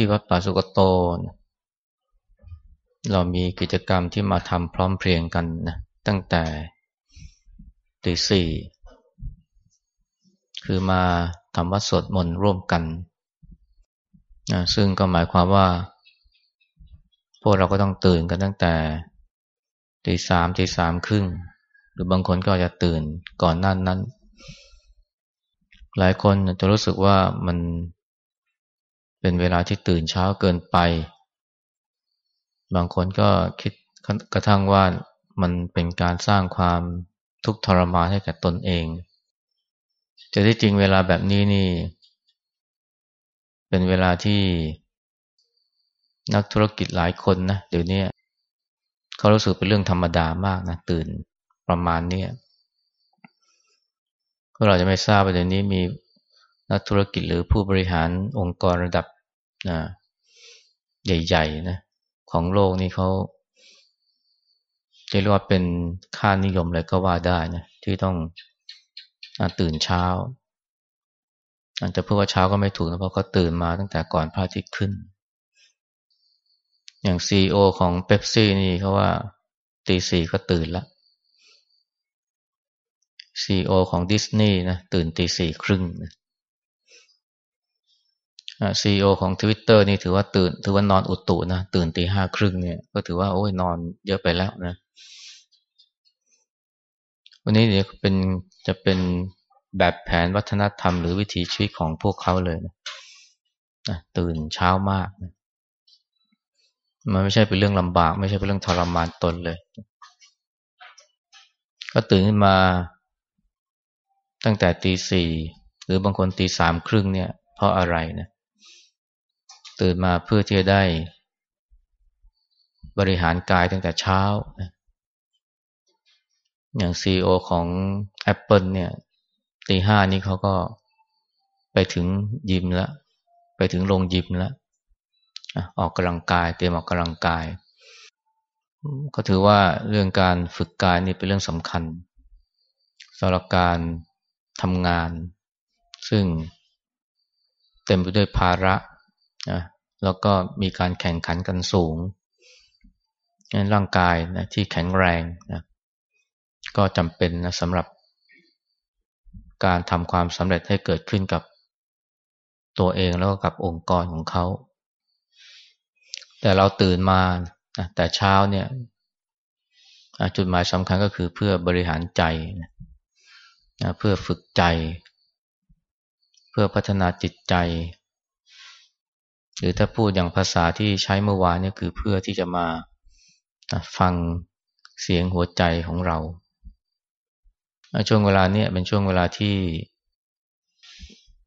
ที่วัดป่าสุกโตนะเรามีกิจกรรมที่มาทำพร้อมเพรียงกันนะตั้งแต่ตีสี่คือมาทำวัดสดมนต์ร่วมกันนะซึ่งก็หมายความว่า พวกเราก็ต้องตื่นกันตั้งแต่ตีสามตีสามครึ่งหรือบางคนก็จะตื่นก่อนนั้นนั้น หลายคนจะรู้สึกว่ามัน เป็นเวลาที่ตื่นเช้าเกินไป บางคนก็คิดกระทั่งว่ามันเป็นการสร้างความทุกข์ทรมานให้แก่ตนเองแต่ที่จริงเวลาแบบนี้นี่ เป็นเวลาที่นักธุรกิจหลายคนนะเดี๋ยวนี้เขารู้สึกเป็นเรื่องธรรมดามากนะตื่นประมาณนี้เราจะไม่ทราบว่าเดี๋ยวนี้มีนักธุรกิจหรือผู้บริหารองค์กรระดับ นะใหญ่ๆนะของโลกนี่เขาเรียกว่าเป็นค่านิยมเลยก็ว่าได้นะที่ต้องตื่นเช้าอาจจะพูดว่าเช้าก็ไม่ถูกนะเพราะเขาตื่นมาตั้งแต่ก่อนพระอาทิตย์ขึ้น อย่างซีอของเป๊ปซี่นี่เขาว่าตีสี่ก็ตื่นละซีอของดิสนีย์นะตื่นตีสี่ครึ่งนะ ซีอของ Twitter นี่ถือว่าตื่น ถือว่านอนอุตุนะ ตื่นตีห้าครึ่งเนี่ย ก็ถือว่าโอ้ยนอนเยอะไปแล้วนะ วันนี้เนี่ยเป็นจะเป็นแบบแผนวัฒนธรรมหรือวิถีชีวิตของพวกเขาเลยนะนะตื่นเช้ามากนะมันไม่ใช่เป็นเรื่องลำบาก ไม่ใช่เป็นเรื่องทรมานตนเลย ก็ตื่นขึ้นมาตั้งแต่ตีสี่หรือบางคนตีสามครึ่งเนี่ย เพราะอะไรนะ ตื่นมาเพื่อที่จะได้บริหารกายตั้งแต่เช้า อย่างซีอของ Apple เนี่ยตีห้านี้เขาก็ไปถึงยิมแล้วไปถึงโรงยิมแล้วออกกำลังกาย เตรียมออกกำลังกาย ก็ถือว่าเรื่องการฝึกกายนี่เป็นเรื่องสำคัญสำหรับการทำงาน ซึ่งเต็มไปด้วยภาระ นะแล้วก็มีการแข่งขันกันสูงงั้นร่างกายนะที่แข็งแรงนะก็จำเป็นนะสำหรับการทำความสำเร็จให้เกิดขึ้นกับตัวเองแล้วก็กับองค์กรของเขา แต่เราตื่นมาแต่เช้าเนี่ยจุดหมายสำคัญก็คือเพื่อบริหารใจนะเพื่อฝึกใจ เพื่อพัฒนาจิตใจ หรือถ้าพูดอย่างภาษาที่ใช้เมื่อวานนี่คือเพื่อที่จะมาฟังเสียงหัวใจของเรา ช่วงเวลานี้เป็นช่วงเวลาที่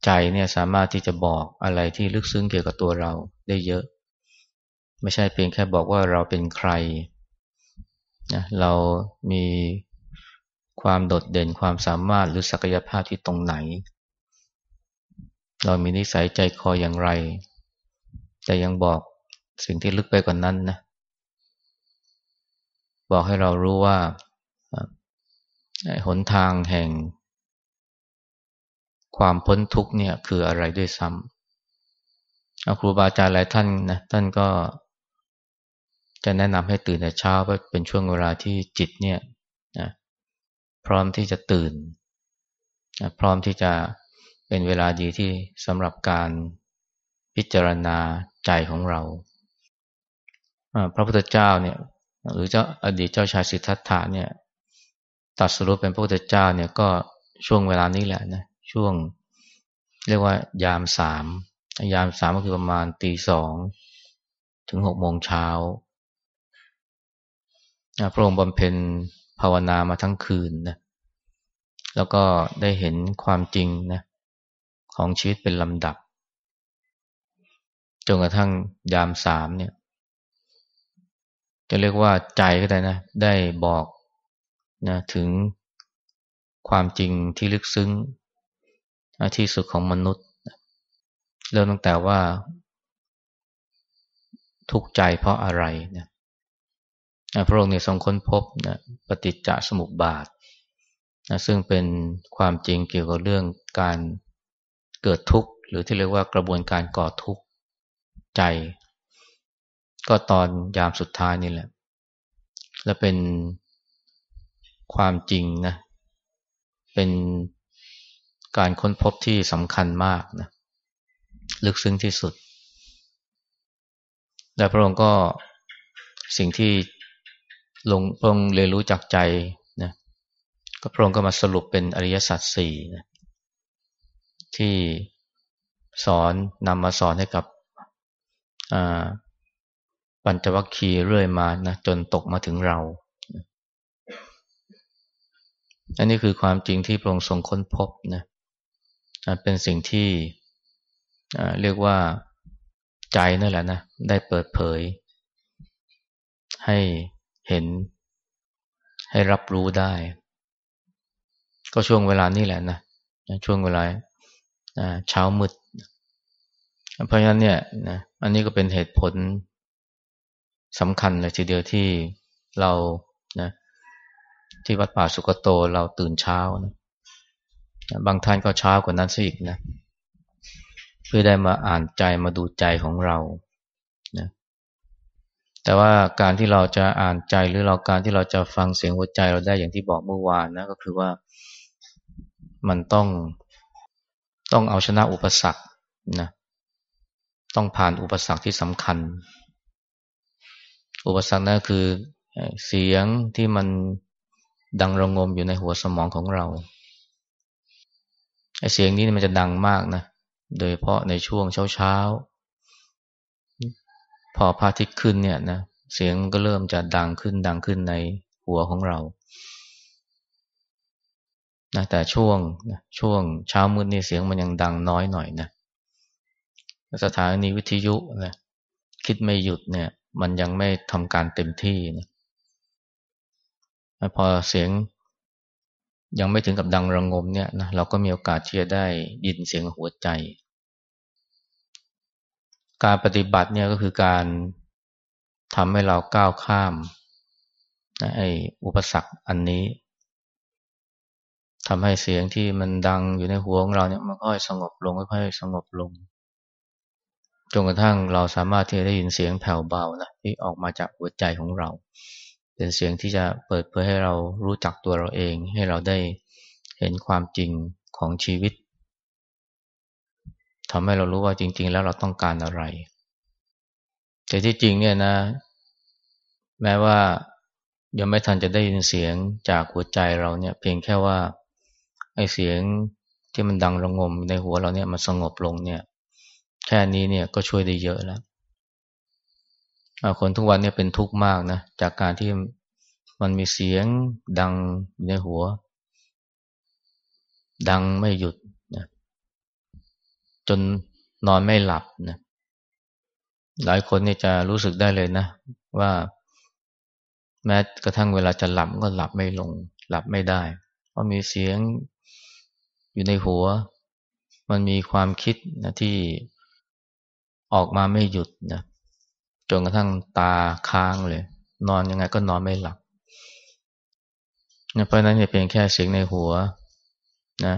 ใจเนี่ยสามารถที่จะบอกอะไรที่ลึกซึ้งเกี่ยวกับตัวเราได้เยอะ ไม่ใช่เพียงแค่บอกว่าเราเป็นใครนะเรามีความโดดเด่นความสามารถหรือศักยภาพที่ตรงไหน เรามีนิสัยใจคออย่างไร แต่ยังบอกสิ่งที่ลึกไปกว่านนั้นนะ บอกให้เรารู้ว่าหนทางแห่ง ความพ้นทุกเนี่ยคืออะไรด้วยซ้ำครูบาอาจารย์หลายท่านนะท่านก็จะแนะนำให้ตื่นแต่เช้าเพราะเป็นช่วงเวลาที่จิตเนี่ยนะพร้อมที่จะตื่นนะพร้อมที่จะเป็นเวลาดีที่สำหรับการ พิจารณาใจของเรา พระพุทธเจ้าเนี่ยหรือเจ้าอดีตเจ้าชายสิทธัตถะเนี่ยตัดสรุปเป็นพระพุทธเจ้าเนี่ยก็ช่วงเวลานี้แหละนะช่วงเรียกว่ายามสามยามสามก็คือประมาณตีสองถึงหกโมงเช้าพระองค์บำเพ็ญภาวนามาทั้งคืนนะแล้วก็ได้เห็นความจริงนะของชีวิตเป็นลำดับ จนกระทั่งยามสามเนี่ย จะเรียกว่าใจก็ได้นะ ได้บอกนะถึงความจริงที่ลึกซึ้งที่สุดของมนุษย์ เริ่มตั้งแต่ว่า ทุกข์ใจเพราะอะไรนะพระองค์เนี่ยทรงค้นพบนะปฏิจจสมุปบาทนะซึ่งเป็นความจริงเกี่ยวกับเรื่องการเกิดทุกข์ หรือที่เรียกว่ากระบวนการก่อทุกข์ ใจ ก็ตอนยามสุดท้ายนี่แหละ และเป็นความจริงนะ เป็นการค้นพบที่สำคัญมากนะ ลึกซึ้งที่สุด และพระองค์ก็สิ่งที่ลงพระองค์เรียนรู้จากใจนะก็พระองค์ก็มาสรุปเป็นอริยสัจสี่นะที่สอนนำมาสอนให้กับ ปัญจวัคคีย์เรื่อยมานะจนตกมาถึงเรา อันนี้คือความจริงที่พระองค์ทรงค้นพบนะเป็นสิ่งที่เรียกว่าใจนั่นแหละนะได้เปิดเผย ให้เห็นให้รับรู้ได้ ก็ช่วงเวลานี้แหละนะช่วงเวลาเช้ามืด เพราะฉะนั้นเนี่ยนะอันนี้ก็เป็นเหตุผลสำคัญเลยทีเดียวที่เรานะที่วัดป่าสุกโตเราตื่นเช้านะบางท่านก็เช้ากว่านั้นซะอีกนะเพื่อได้มาอ่านใจมาดูใจของเรานะแต่ว่าการที่เราจะอ่านใจหรือเราการที่เราจะฟังเสียงหัวใจเราได้อย่างที่บอกเมื่อวานนะก็คือว่ามันต้องต้องเอาชนะอุปสรรคนะ ต้องผ่านอุปสรรคที่สำคัญ อุปสรรคนั่นคือเสียงที่มันดังระงมอยู่ในหัวสมองของเราไอ้เสียงนี้มันจะดังมากนะ โดยเพราะในช่วงเช้าๆ พอพระอาทิตย์ขึ้นเนี่ยนะ เสียงก็เริ่มจะดังขึ้นดังขึ้นในหัวของเรานะแต่ช่วงช่วงเช้ามืดนี่เสียงมันยังดังน้อยหน่อยนะ สถานีวิทยุนะคิดไม่หยุดเนี่ย มันยังไม่ทำการเต็มที่นะพอเสียงยังไม่ถึงกับดังระงมเนี่ยนะเราก็มีโอกาสที่จะได้ยินเสียงหัวใจ การปฏิบัติเนี่ยก็คือการทำให้เราก้าวข้ามนะไอ้อุปสรรคอันนี้ทำให้เสียงที่มันดังอยู่ในหัวของเราเนี่ยมันค่อยสงบลงค่อยๆสงบลง จนกระทั่งเราสามารถที่จะได้ยินเสียงแผ่วเบานะที่ออกมาจากหัวใจของเรา เป็นเสียงที่จะเปิดเผยให้เรารู้จักตัวเราเอง ให้เราได้เห็นความจริงของชีวิตทำให้เรารู้ว่าจริง ๆ แล้วเราต้องการอะไร แต่ที่จริงเนี่ยนะ แม้ว่ายังไม่ทันจะได้ยินเสียงจากหัวใจเราเนี่ยเพียงแค่ว่าไอ้เสียงที่มันดังระงมในหัวเราเนี่ยมันสงบลงเนี่ย แค่นี้เนี่ยก็ช่วยได้เยอะแล้วคนทุกวันเนี่ยเป็นทุกข์มากนะ จากการที่มันมีเสียงดังในหัว ดังไม่หยุดนะจนนอนไม่หลับนะหลายคนเนี่ยจะรู้สึกได้เลยนะ ว่าแม้กระทั่งเวลาจะหลับก็หลับไม่ลง หลับไม่ได้ เพราะมีเสียงอยู่ในหัว มันมีความคิดนะที่ ออกมาไม่หยุดนะจนกระทั่งตาค้างเลย นอนยังไงก็นอนไม่หลับเพราะนั้นเนี่ยเพียงแค่เสียงในหัวนะ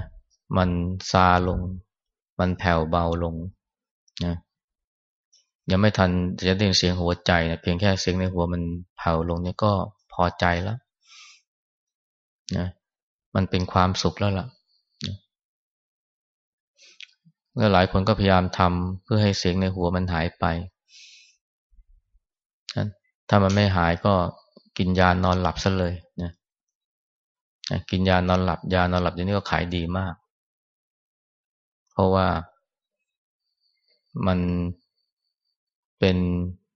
มันซาลง มันแผ่วเบาลงนะยังไม่ทันจะได้ยินเสียงหัวใจนะเพียงแค่เสียงในหัวมันแผ่วลงเนี่ยก็พอใจแล้วนะมันเป็นความสุขแล้วล่ะ และหลายคนก็พยายามทำเพื่อให้เสียงในหัวมันหายไป ถ้ามันไม่หายก็กินยานอนหลับซะเลยนะกินยานอนหลับ ยานอนหลับอย่างนี้ก็ขายดีมาก เพราะว่ามันเป็น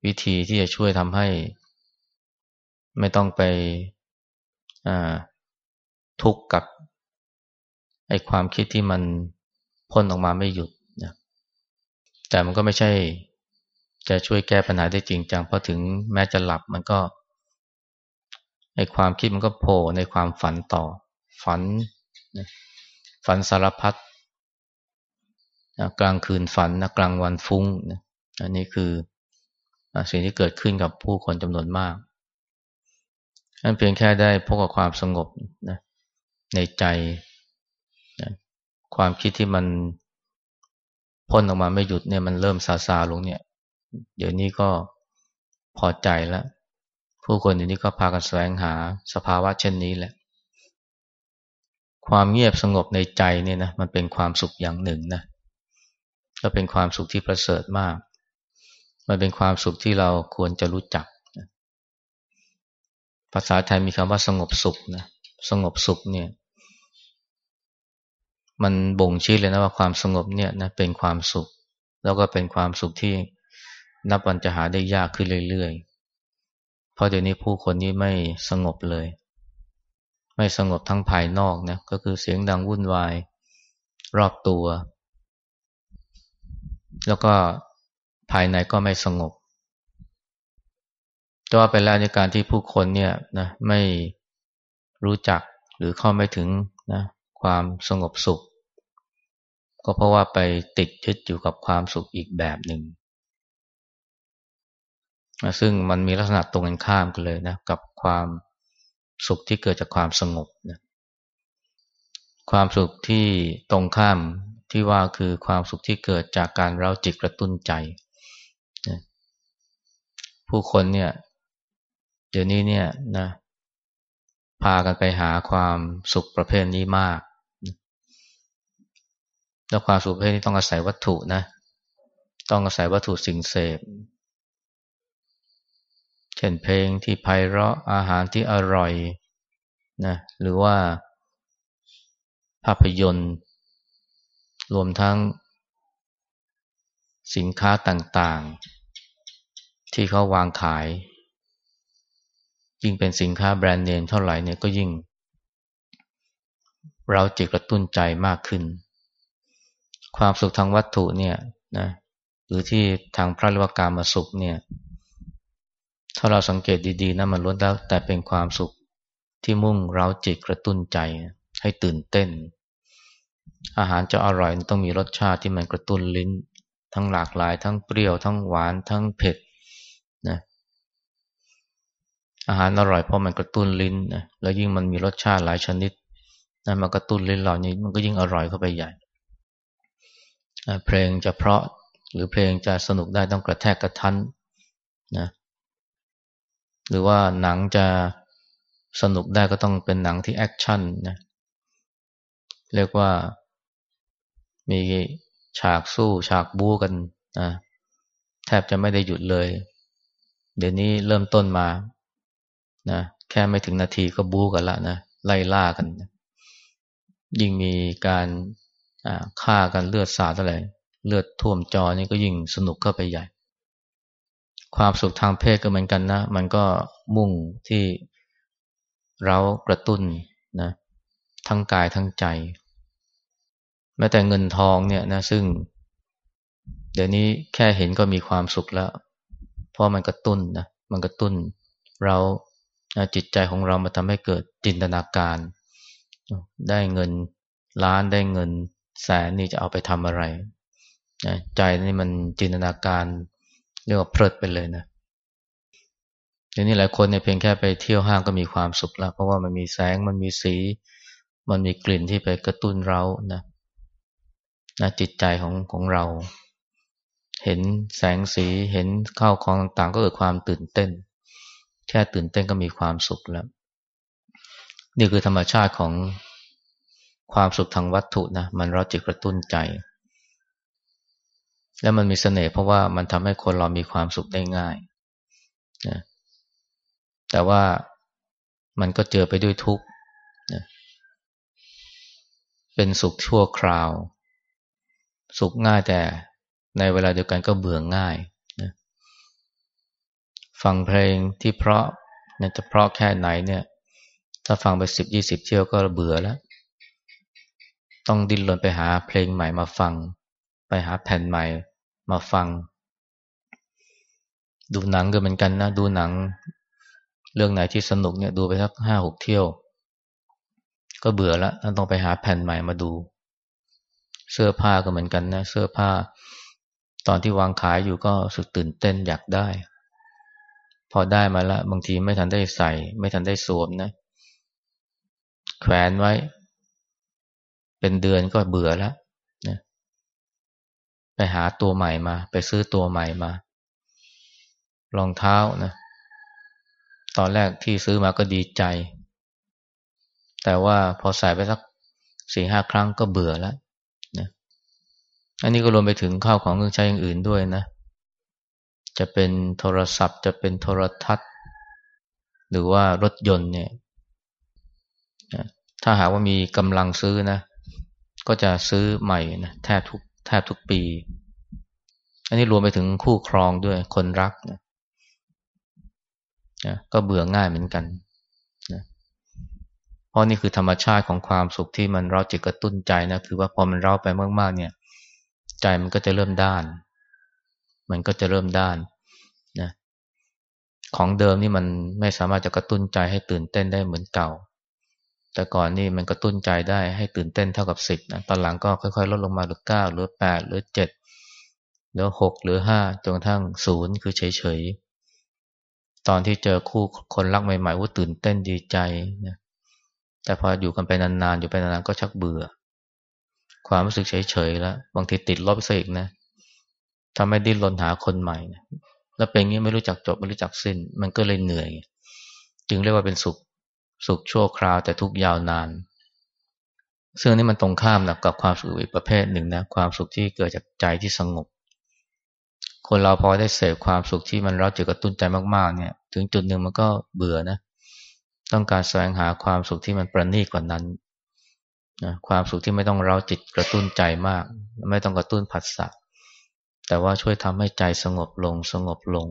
วิธีที่จะช่วยทำให้ ไม่ต้องไปทุกข์กับไอ้ความคิดที่มัน พ่นออกมาไม่หยุดนะแต่มันก็ไม่ใช่ จะช่วยแก้ปัญหาได้จริงจังเพราะถึงแม้จะหลับมันก็ในความคิดมันก็โผล่ในความฝันต่อ ฝันนะฝันสารพัดนะกลางคืนฝันนะกลางวันฟุ้งนะอันนี้คือสิ่งที่เกิดขึ้นกับผู้คนจำนวนมากนั่นเพียงแค่ได้พบกับความสงบนะในใจ ความคิดที่มันพ่นออกมาไม่หยุดเนี่ยมันเริ่มซาซาลงเนี่ย เดี๋ยวนี้ก็พอใจแล้ว ผู้คนเดี๋ยวนี้ก็พากันแสวงหาสภาวะเช่นนี้แหละ ความเงียบสงบในใจเนี่ยนะมันเป็นความสุขอย่างหนึ่งนะก็เป็นความสุขที่ประเสริฐมาก มันเป็นความสุขที่เราควรจะรู้จัก ภาษาไทยมีคำว่าสงบสุขนะ สงบสุขเนี่ย มันบ่งชี้เลยนะว่าความสงบเนี่ยนะเป็นความสุข แล้วก็เป็นความสุขที่นับวันจะหาได้ยากขึ้นเรื่อยๆ เพราะเดี๋ยวนี้ผู้คนนี้ไม่สงบเลย ไม่สงบทั้งภายนอกนะก็คือเสียงดังวุ่นวายรอบตัว แล้วก็ภายในก็ไม่สงบแต่ว่าไปแล้วในการที่ผู้คนเนี่ยนะไม่รู้จักหรือเข้าไม่ถึงนะ ความสงบสุข ก็เพราะว่าไปติดยึดอยู่กับความสุขอีกแบบหนึ่งซึ่งมันมีลักษณะตรงกันข้ามกันเลยนะกับความสุขที่เกิดจากความสงบนะความสุขที่ตรงข้ามที่ว่าคือความสุขที่เกิดจากการเราจิตกระตุ้นใจนะผู้คนเนี่ยเดี๋ยวนี้เนี่ยนะพากันไปหาความสุขประเภทนี้มาก แล้วความสุขประเภทนี้ต้องอาศัยวัตถุนะ ต้องอาศัยวัตถุสิ่งเสพ เช่นเพลงที่ไพเราะอาหารที่อร่อยนะหรือว่าภาพยนตร์ รวมทั้งสินค้าต่างๆ ที่เขาวางขาย ยิ่งเป็นสินค้าแบรนด์เนมเท่าไหร่เนี่ยก็ยิ่ง เราจิตกระตุ้นใจมากขึ้น ความสุขทางวัตถุเนี่ยนะหรือที่ทางพระเรวกามาสุขเนี่ย ถ้าเราสังเกตดีๆนะมันล้วนแล้วแต่เป็นความสุขที่มุ่งเราจิตกระตุ้นใจให้ตื่นเต้น อาหารจะอร่อยต้องมีรสชาติที่มันกระตุ้นลิ้น ทั้งหลากหลาย ทั้งเปรี้ยว ทั้งหวาน ทั้งเผ็ดนะอาหารอร่อยเพราะมันกระตุ้นลิ้นนะแล้วยิ่งมันมีรสชาติหลายชนิดนะมันกระตุ้นลิ้นเรานี้มันก็ยิ่งอร่อยเข้าไปใหญ่ เพลงจะเพราะหรือเพลงจะสนุกได้ต้องกระแทกกระทันนะหรือว่าหนังจะสนุกได้ก็ต้องเป็นหนังที่แอคชั่นนะเรียกว่ามีฉากสู้ฉากบู๊กันนะแทบจะไม่ได้หยุดเลย เดี๋ยวนี้เริ่มต้นมานะแค่ไม่ถึงนาทีก็บู๊กันละนะไล่ล่ากันนะยิ่งมีการ ฆ่ากันเลือดสาดอะไรเลือดท่วมจอนี่ก็ยิ่งสนุกเข้าไปใหญ่ ความสุขทางเพศก็เหมือนกันนะ มันก็มุ่งที่เรากระตุ้นนะทั้งกายทั้งใจ แม้แต่เงินทองเนี่ยนะซึ่ง เดี๋ยวนี้แค่เห็นก็มีความสุขแล้ว เพราะมันกระตุ้นนะมันกระตุ้น เราจิตใจของเรามาทำให้เกิดจินตนาการ ได้เงินล้านได้เงิน แสนนี่จะเอาไปทำอะไรใจนี่มันจินตนาการเรียกว่าเพลิดไปเลยนะเดี๋ยวนี้หลายคนเนี่ยเพียงแค่ไปเที่ยวห้างก็มีความสุขแล้ว เพราะว่ามันมีแสงมันมีสี มันมีกลิ่นที่ไปกระตุ้นเรานะนะจิตใจของของเรา เห็นแสงสีเห็นข้าวของต่างๆ ก็เกิดความตื่นเต้น แค่ตื่นเต้นก็มีความสุขแล้ว นี่คือธรรมชาติของ ความสุขทางวัตถุนะมันเราจิตกระตุ้นใจ แล้วมันมีเสน่ห์เพราะว่ามันทำให้คนเรามีความสุขได้ง่ายนะแต่ว่ามันก็เจอไปด้วยทุกข์นะเป็นสุขชั่วคราว สุขง่ายแต่ในเวลาเดียวกันก็เบื่อง่ายฟังเพลงที่เพราะนี่ยจะเพราะแค่ไหนเนี่ย ถ้าฟังไปสิบยี่สิบเที่ยวก็เบื่อแล้ว ต้องดิ้นรนไปหาเพลงใหม่มาฟัง ไปหาแผ่นใหม่มาฟัง ดูหนังก็เหมือนกันนะดูหนัง เรื่องไหนที่สนุกเนี่ยดูไปสักห้าหกเที่ยว ก็เบื่อล้วต้องไปหาแผ่นใหม่มาดู เสื้อผ้าก็เหมือนกันนะเสื้อผ้า ตอนที่วางขายอยู่ก็สึกตื่นเต้นอยากได้ พอได้มาล้วบางทีไม่ทันได้ใส่ ไม่ทันได้สวมนะ แขวนไว้ เป็นเดือนก็เบื่อแล้วนะไปหาตัวใหม่มา ไปซื้อตัวใหม่มารองเท้านะตอนแรกที่ซื้อมาก็ดีใจ แต่ว่าพอใส่ไปสักสี่ห้าครั้งก็เบื่อแล้วนะอันนี้ก็รวมไปถึงข้าวของเครื่องใช้อย่างอื่นด้วยนะ จะเป็นโทรศัพท์ จะเป็นโทรทัศน์ หรือว่ารถยนต์เนี่ย ถ้าหากว่ามีกำลังซื้อนะ ก็จะซื้อใหม่นะแทบทุกแทบทุกปี อันนี้รวมไปถึงคู่ครองด้วยคนรักนะนะก็เบื่อง่ายเหมือนกันนะเพราะนี่คือธรรมชาติของความสุขที่มันเราจิตกระตุ้นใจนะคือว่าพอมันเราไปมากๆเนี่ย ใจมันก็จะเริ่มด้าน มันก็จะเริ่มด้านนะของเดิมนี่มันไม่สามารถจะกระตุ้นใจให้ตื่นเต้นได้เหมือนเก่า แต่ก่อนนี่มันกระตุ้นใจได้ให้ตื่นเต้นเท่ากับสิบนะตอนหลังก็ค่อย ๆ ลดลงมาเหลือเก้าหรือแปดหรือเจ็ดหรือหกหรือห้าจนกระทั่งศูนย์คือเฉยๆ ตอนที่เจอคู่คนรักใหม่ๆว่าตื่นเต้นดีใจนะแต่พออยู่กันไปนานๆ อยู่ไปนานๆ ก็ชักเบื่อ ความรู้สึกเฉยๆแล้วบางทีติดลบซะอีกนะทำให้ดิ้นรนหาคนใหม่นะแล้วเป็นงี้ไม่รู้จักจบไม่รู้จักสิ้น มันก็เลยเหนื่อย จึงเรียกว่าเป็นสุข สุขชั่วคราวแต่ทุกยาวนาน ซึ่งนี่มันตรงข้ามนะกับความสุขอีกประเภทหนึ่งนะความสุขที่เกิดจากใจที่สงบ คนเราพอได้เสพความสุขที่มันเราจะกระตุ้นใจมากๆเนี่ย ถึงจุดหนึ่งมันก็เบื่อนะ ต้องการแสวงหาความสุขที่มันประณีตกว่านั้นนะความสุขที่ไม่ต้องเราจิตกระตุ้นใจมาก ไม่ต้องกระตุ้นผัสสะแต่ว่าช่วยทำให้ใจสงบลงสงบลง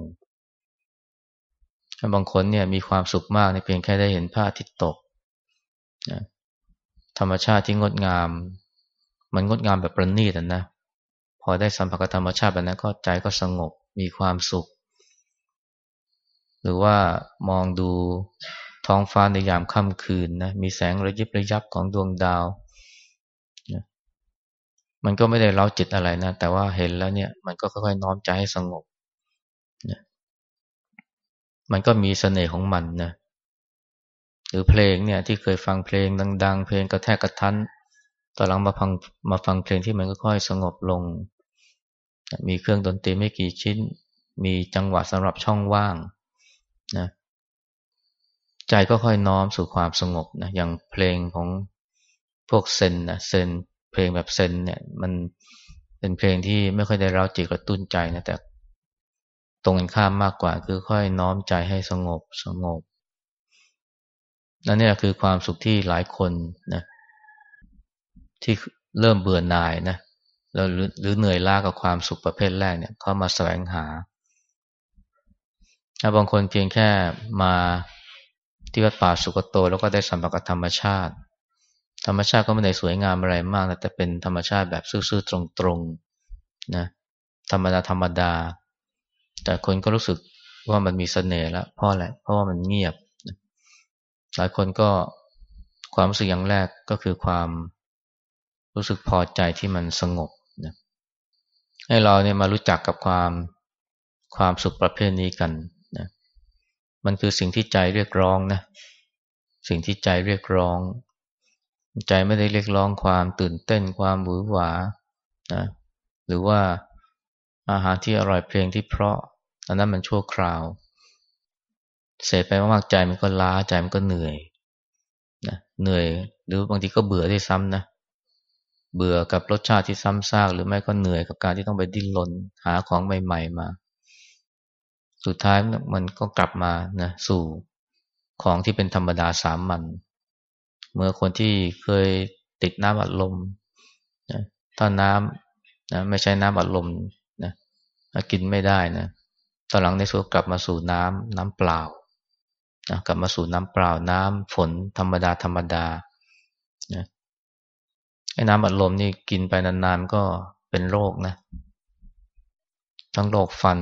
บางคนเนี่ยมีความสุขมากในเพียงแค่ได้เห็นพระอาทิตย์ตกนะธรรมชาติที่งดงาม มันงดงามแบบประณีตนะ พอได้สัมผัสกับธรรมชาติแบบนั้นก็ใจก็สงบมีความสุข หรือว่ามองดูท้องฟ้าในยามค่ำคืนนะมีแสงระยิบระยับของดวงดาวนะมันก็ไม่ได้เล้าจิตอะไรนะ แต่ว่าเห็นแล้วเนี่ย มันก็ค่อยๆน้อมใจให้สงบ มันก็มีเสน่ห์ของมันนะหรือเพลงเนี่ยที่เคยฟังเพลงดัง ๆ เพลงกระแทกกระทันตอนหลังมาฟังมาฟังเพลงที่มันก็ค่อยสงบลง มีเครื่องดนตรีไม่กี่ชิ้น มีจังหวะสำหรับช่องว่างนะใจก็ค่อยน้อมสู่ความสงบนะอย่างเพลงของพวกเซนนะเซนเพลงแบบเซนเนี่ยมันเป็นเพลงที่ไม่ค่อยได้เร้าจิตกระตุ้นใจนะแต่ ตรงกันข้ามมากกว่าคือค่อยน้อมใจให้สงบสงบนั่นนี่คือความสุขที่หลายคนนะที่เริ่มเบื่อหน่ายนะแล้วหรือเหนื่อยล้ากับความสุขประเภทแรกเนี่ยเขามาแสวงหาถ้าบางคนเพียงแค่มาที่วัดป่าสุกโต แล้วก็ได้สัมผัสกับธรรมชาติ ธรรมชาติก็ไม่ได้สวยงามอะไรมากนะแต่เป็นธรรมชาติแบบซื่อๆตรงๆนะธรรมดาธรรมดา แต่คนก็รู้สึกว่ามันมีเสน่ห์แล้วเพราะอะไรเพราะว่ามันเงียบ หลายคนก็ความรู้สึกอย่างแรกก็คือความรู้สึกพอใจที่มันสงบนะให้เราเนี่ยมารู้จักกับความความสุขประเภทนี้กันนะมันคือสิ่งที่ใจเรียกร้องนะสิ่งที่ใจเรียกร้อง ใจไม่ได้เรียกร้องความตื่นเต้นความหวือหวานะหรือว่าอาหารที่อร่อยเพลงที่เพราะ อันนั้นมันชั่วคราว เสพไปมากๆใจมันก็ล้าใจมันก็เหนื่อยนะเหนื่อยหรือบางทีก็เบื่อที่ซ้ำนะเบื่อกับรสชาติที่ซ้ำซากหรือไม่ก็เหนื่อยกับการที่ต้องไปดิ้นรนหาของใหม่ ๆ มา สุดท้ายมันก็กลับมานะสู่ของที่เป็นธรรมดาสามัญเมื่อคนที่เคยติดน้ำอัดลมนะถ้าน้ำนะไม่ใช่น้ำอัดลมนะกินไม่ได้นะ ตอนหลังในสุดกลับมาสู่น้ำน้ำเปล่านะกลับมาสู่น้ำเปล่าน้ำฝนธรรมดาธรรมดานะไอ้น้ำอัดลมนี่กินไปนานๆก็เป็นโรคนะ ทั้งโรคฟัน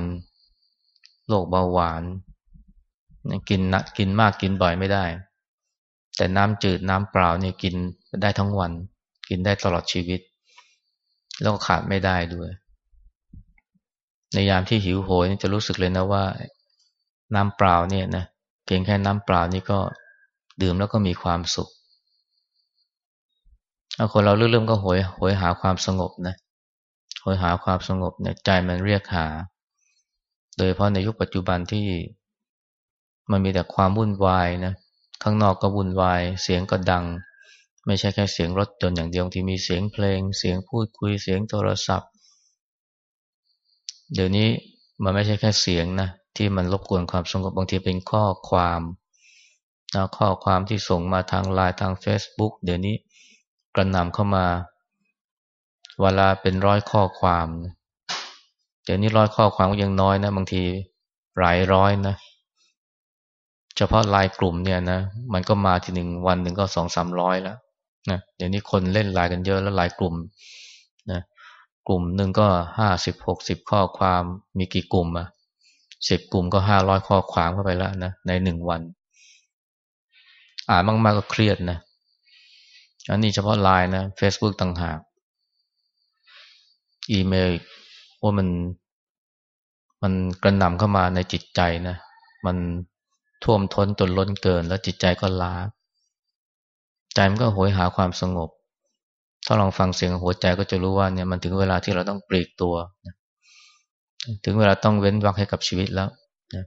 โรคเบาหวาน กินนะกินมากกินบ่อยไม่ได้ แต่น้ำจืดน้ำเปล่านี่กินได้ทั้งวัน กินได้ตลอดชีวิต แล้วก็ขาดไม่ได้ด้วย ในยามที่หิวโหยจะรู้สึกเลยนะว่า น้ำเปล่าเนี่ยนะเพียงแค่น้ำเปล่านี่ก็ดื่มแล้วก็มีความสุขคนเราเริ่มก็โหยโหยหาความสงบนะโหยหาความสงบเนี่ยใจมันเรียกหา โดยเพราะในยุคปัจจุบันที่มันมีแต่ความวุ่นวายนะข้างนอกก็วุ่นวายเสียงก็ดัง ไม่ใช่แค่เสียงรถจนอย่างเดียวที่มีเสียงเพลง เสียงพูดคุยเสียงโทรศัพท์ เดี๋ยวนี้มันไม่ใช่แค่เสียงนะที่มันรบกวนความสงบบางทีเป็นข้อความนะข้อความที่ส่งมาทางไลน์ทาง Facebook เดี๋ยวนี้กระนำเข้ามาเวลาเป็นร้อยข้อความเดี๋ยวนี้ร้อยข้อความก็ยังน้อยนะ บางทีหลายร้อยนะ เฉพาะไลน์กลุ่มเนี่ยนะ มันก็มาทีหนึ่งวันหนึ่งก็สองสามร้อยแล้วนะเดี๋ยวนี้คนเล่นไลน์กันเยอะแล้วไลน์กลุ่ม กลุ่มหนึ่งก็ห้าสิบหกสิบข้อความมีกี่กลุ่มอะสิบกลุ่มก็ห้าร้อยข้อความเข้าไปแล้วนะในหนึ่งวัน อ่านมากๆก็เครียดนะอันนี้เฉพาะไลน์นะ Facebook ต่างหาก อีเมลว่ามัน มันกระหน่ำเข้ามาในจิตใจนะ มันท่วมท้นจนล้นเกิน แล้วจิตใจก็ล้า ใจมันก็โหยหาความสงบ ถ้าลองฟังเสียงหัวใจก็จะรู้ว่าเนี่ยมันถึงเวลาที่เราต้องปลีกตัวนะถึงเวลาต้องเว้นวักให้กับชีวิตแล้วนะ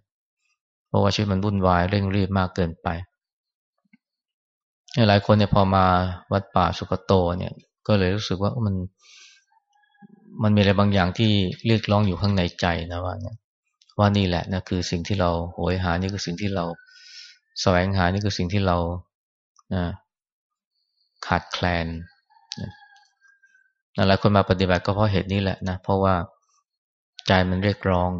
เพราะว่าชีวิตมันวุ่นวายเร่งรีบมากเกินไป หลายคนเนี่ยพอมาวัดป่าสุกโตเนี่ย ก็เลยรู้สึกว่ามัน มันมีอะไรบางอย่างที่เรียกร้องอยู่ข้างในใจนะว่าเนี่ยว่านี่แหละนะคือสิ่งที่เราโหยหานี่คือสิ่งที่เราแสวงหานี่คือสิ่งที่เรานะขาดแคลน หลายคนมาปฏิบัติก็เพราะเหตุนี้แหละนะ เพราะว่าใจมันเรียกร้อง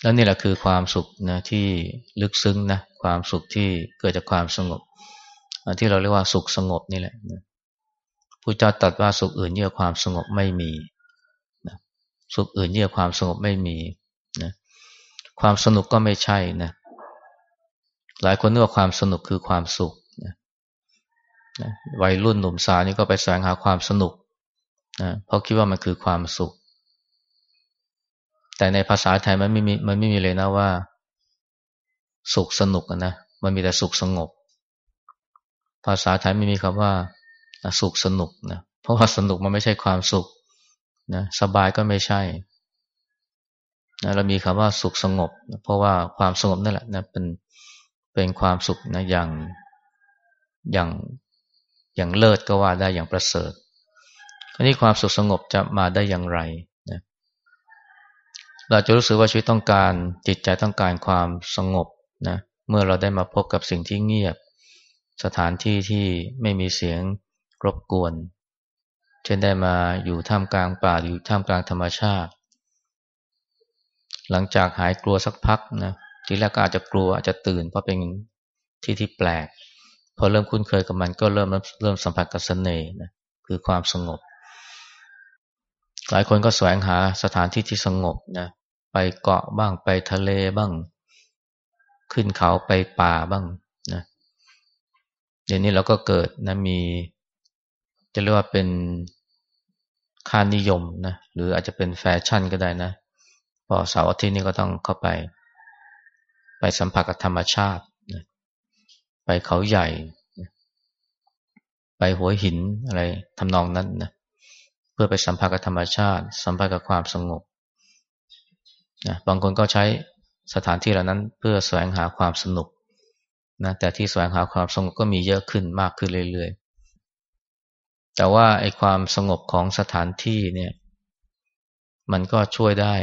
แล้วนี่แหละคือความสุขนะที่ลึกซึ้งนะ ความสุขที่เกิดจากความสงบ ที่เราเรียกว่าสุขสงบนี่แหละพระเจ้าตรัสว่าสุขอื่นเยื่อความสงบไม่มีนะสุขอื่นเยื่อความสงบไม่มีนะความสนุกก็ไม่ใช่นะ หลายคนนึกว่าความสนุกคือความสุข นะวัยรุ่นหนุ่มสาวนี่ก็ไปแสวงหาความสนุกนะเพราะคิดว่ามันคือความสุข แต่ในภาษาไทยมันไม่มีมันไม่มีเลยนะว่า สุขสนุกนะมันมีแต่สุขสงบ ภาษาไทยไม่มีคำว่า สุขสนุกนะเพราะว่าสนุกมันไม่ใช่ความสุขนะสบายก็ไม่ใช่นะเรามีคำว่าสุขสงบนะเพราะว่าความสงบนั่นแหละนะเป็นเป็นความสุขนะอย่างอย่าง อย่างเลิศก็ว่าได้อย่างประเสริฐทีนี้ความสุขสงบจะมาได้อย่างไรนะเราจะรู้สึกว่าชีวิตต้องการจิตใจต้องการความสงบนะเมื่อเราได้มาพบกับสิ่งที่เงียบ สถานที่ที่ไม่มีเสียงรบกวน เช่นได้มาอยู่ท่ามกลางป่าอยู่ท่ามกลางธรรมชาติ หลังจากหายกลัวสักพักนะทีแรกก็อาจจะกลัวอาจจะตื่นเพราะเป็นที่ที่แปลก พอเริ่มคุ้นเคยกับมันก็เริ่มเริ่มสัมผัสกับเสน่ห์นะคือความสงบ หลายคนก็แสวงหาสถานที่ที่สงบนะไปเกาะบ้างไปทะเลบ้าง ขึ้นเขาไปป่าบ้างนะเดี๋ยวนี้เราก็เกิดนะมี จะเรียกว่าเป็นค่านิยมนะหรืออาจจะเป็นแฟชั่นก็ได้นะพอเสาร์อาทิตย์นี้ก็ต้องเข้าไป ไปสัมผัสกับธรรมชาติ ไปเขาใหญ่ ไปหัวหินอะไรทำนองนั้นนะเพื่อไปสัมผัสกับธรรมชาติ สัมผัสกับความสงบนะบางคนก็ใช้สถานที่เหล่านั้นเพื่อแสวงหาความสนุกนะแต่ที่แสวงหาความสงบก็มีเยอะขึ้นมากขึ้นเรื่อยๆ แต่ว่าไอ้ความสงบของสถานที่เนี่ย มันก็ช่วยได้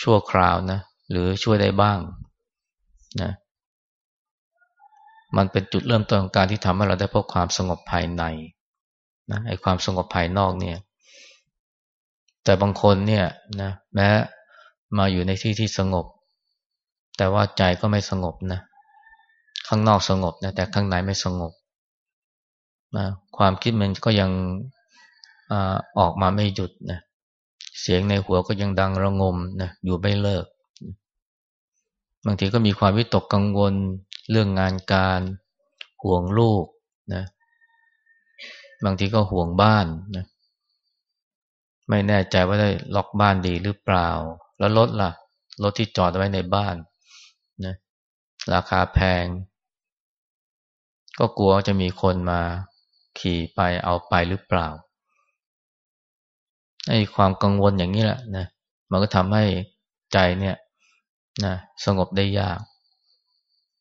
ชั่วคราวนะ หรือช่วยได้บ้างนะ มันเป็นจุดเริ่มต้นของการที่ทำให้เราได้พบความสงบภายในนะไอ้ความสงบภายนอกเนี่ย แต่บางคนเนี่ยนะแม้มาอยู่ในที่ที่สงบ แต่ว่าใจก็ไม่สงบนะ ข้างนอกสงบนะแต่ข้างในไม่สงบนะความคิดมันก็ยังอออกมาไม่หยุดนะเสียงในหัวก็ยังดังระงมนะอยู่ไม่เลิก บางทีก็มีความวิตกกังวล เรื่องงานการห่วงลูกนะบางทีก็ห่วงบ้านนะไม่แน่ใจว่าได้ล็อกบ้านดีหรือเปล่า แล้วรถล่ะรถที่จอดไว้ในบ้านนะราคาแพง ก็กลัวจะมีคนมาขี่ไปเอาไปหรือเปล่าไอ้ความกังวลอย่างนี้แหละนะมันก็ทำให้ใจเนี่ยนะสงบได้ยาก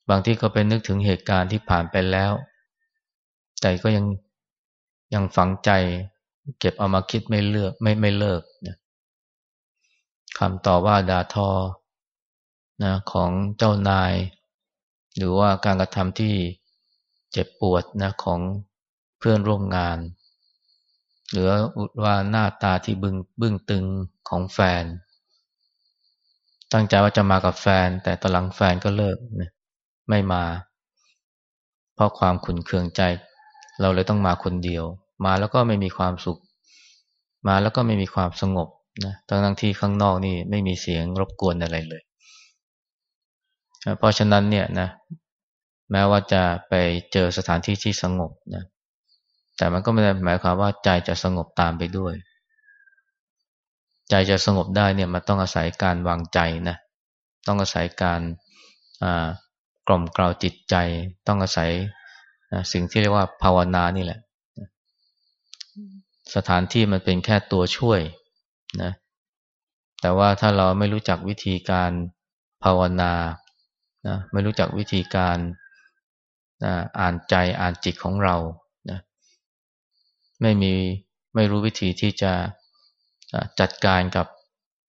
บางที่ก็เป็นนึกถึงเหตุการณ์ที่ผ่านไปแล้วใจก็ยังยังฝังใจ เก็บเอามาคิดไม่เลือก ไม่ไม่เลิกนะคำต่อว่าด่าทอนะของเจ้านาย หรือว่าการกระทำที่เจ็บปวดนะของเพื่อนร่วมงาน หรือว่าหน้าตาที่บึ้งบึ้งตึงของแฟน ตั้งใจว่าจะมากับแฟน แต่ตอนหลังแฟนก็เลิก ไม่มา เพราะความขุนเคืองใจ เราเลยต้องมาคนเดียว มาแล้วก็ไม่มีความสุข มาแล้วก็ไม่มีความสงบนะทั้งทั้งที่ข้างนอกนี่ไม่มีเสียงรบกวนอะไรเลยเพราะฉะนั้นเนี่ยนะแม้ว่าจะไปเจอสถานที่ที่สงบนะแต่มันก็ไม่ได้หมายความว่าใจจะสงบตามไปด้วย ใจจะสงบได้เนี่ยมันต้องอาศัยการวางใจนะต้องอาศัยการ กล่อมกล่าวจิตใจต้องอาศัยสิ่งที่เรียกว่าภาวนานี่แหละ สถานที่มันเป็นแค่ตัวช่วยนะแต่ว่าถ้าเราไม่รู้จักวิธีการภาวนานะไม่รู้จักวิธีการอ่านใจอ่านจิตของเราไม่มีไม่รู้วิธีที่จะจัดการกับ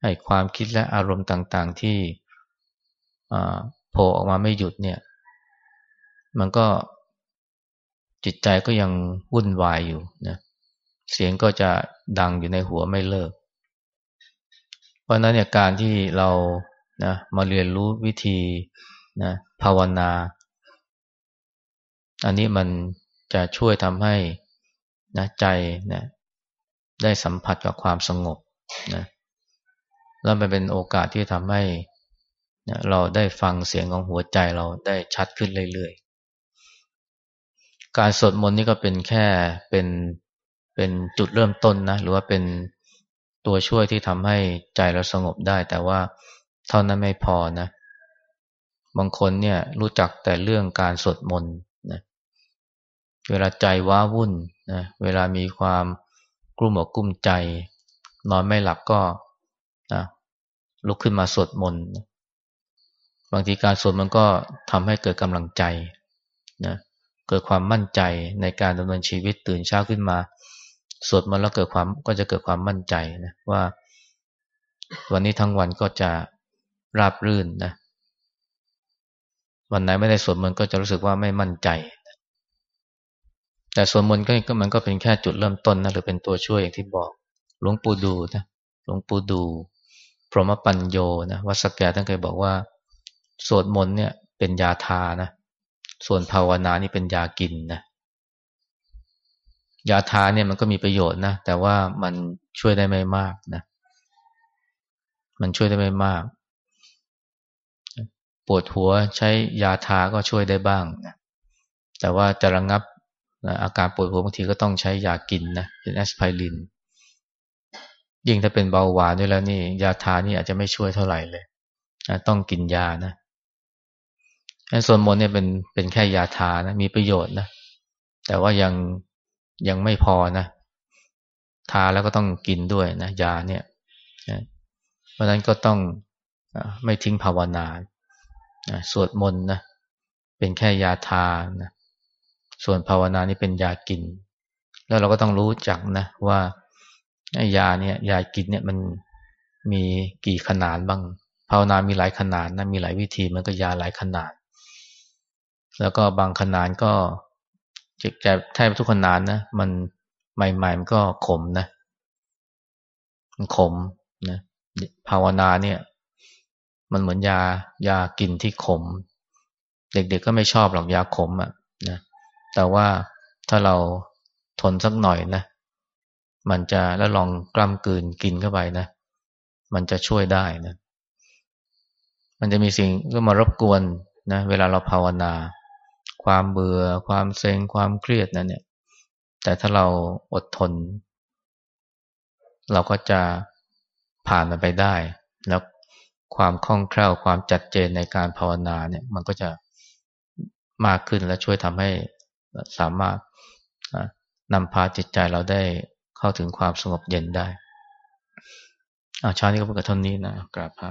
ไอ้ความคิดและอารมณ์ต่าง ๆ ที่ โผล่ออกมาไม่หยุดเนี่ย มันก็จิตใจก็ยังวุ่นวายอยู่นะเสียงก็จะดังอยู่ในหัวไม่เลิก เพราะนั้นเนี่ยการที่เรานะมาเรียนรู้วิธีนะภาวนา อันนี้มันจะช่วยทำให้นะใจนะได้สัมผัสกับความสงบนะแล้วมันเป็นโอกาสที่ทำให้ นะเราได้ฟังเสียงของหัวใจเราได้ชัดขึ้นเรื่อยๆ การสวดมนต์นี่ก็เป็นแค่เป็นเป็นจุดเริ่มต้นนะหรือว่าเป็นตัวช่วยที่ทำให้ใจเราสงบได้ แต่ว่าเท่านั้นไม่พอนะ บางคนเนี่ยรู้จักแต่เรื่องการสวดมนต์นะเวลาใจว้าวุ่นนะเวลามีความกลุ้มอกกลุ้มใจ นอนไม่หลับก็นะลุกขึ้นมาสวดมนต์ บางทีการสวดมันก็ทำให้เกิดกำลังใจนะเกิดความมั่นใจในการดำเนินชีวิตตื่นเช้าขึ้นมาสวดมันแล้วเกิดความก็จะเกิดความมั่นใจนะว่า วันนี้ทั้งวันก็จะราบรื่นนะวันไหนไม่ได้สวดมันก็จะรู้สึกว่าไม่มั่นใจ แต่สวดมนต์ก็มันก็เป็นแค่จุดเริ่มต้นนะหรือเป็นตัวช่วยอย่างที่บอก หลวงปู่ดูนะหลวงปู่ดู พรหมปัญโยนะวัดสแกท่านเคยบอกว่า สวดมนต์เนี่ย เป็นยาทานะ ส่วนภาวนานี่เป็นยากินนะ ยาทาเนี่ยมันก็มีประโยชน์นะ แต่ว่ามันช่วยได้ไม่มากนะ มันช่วยได้ไม่มาก ปวดหัวใช้ยาทาก็ช่วยได้บ้างนะแต่ว่าจะระงงับนะอาการปวดหัวบางทีก็ต้องใช้ยากินนะเป็นแอสไพริน ยิ่งถ้าเป็นเบาหวานด้วยแล้วนี่ ยาทานี่อาจจะไม่ช่วยเท่าไหร่เลยนะต้องกินยานะ ส่วนมนเนี่ยเป็นเป็นแค่ยาทานะมีประโยชน์นะแต่ว่ายังยังไม่พอนะทาแล้วก็ต้องกินด้วยนะยาเนี่ยเพราะนั้นก็ต้องไม่ทิ้งภาวนาสวดมนต์นะเป็นแค่ยาทานะส่วนภาวนานี่เป็นยากิน แล้วเราก็ต้องรู้จักนะว่ายาเนี่ยยากินเนี่ยมันมีกี่ขนาดบ้าง ภาวนามีหลายขนาดนะมีหลายวิธีมันก็ยาหลายขนาด แล้วก็บางขนาดก็จะแแทบทุกขนาดนะ มันใหม่ ๆ มันก็ขมนะ มันขมนะ ภาวนาเนี่ย มันเหมือนยายากินที่ขม เด็กๆก็ไม่ชอบหรอกยาขมอะ่ะนะแต่ว่าถ้าเราทนสักหน่อยนะ มันจะแล้วลองกล้ำกืนกินเข้าไปนะ มันจะช่วยได้นะ มันจะมีสิ่งก็มารบกวนนะ เวลาเราภาวนา ความเบื่อ ความเซ็ง ความเครียดนั่นเนี่ย แต่ถ้าเราอดทน เราก็จะผ่านมันไปได้ แล้วความคล่องแคล่วความจัดเจนในการภาวนาเนี่ยมันก็จะมากขึ้นและช่วยทำให้สามารถนำพาจิตใจเราได้เข้าถึงความสงบเย็นได้อาชานี้ก็พูดกับท่านนี้นะกราบพระ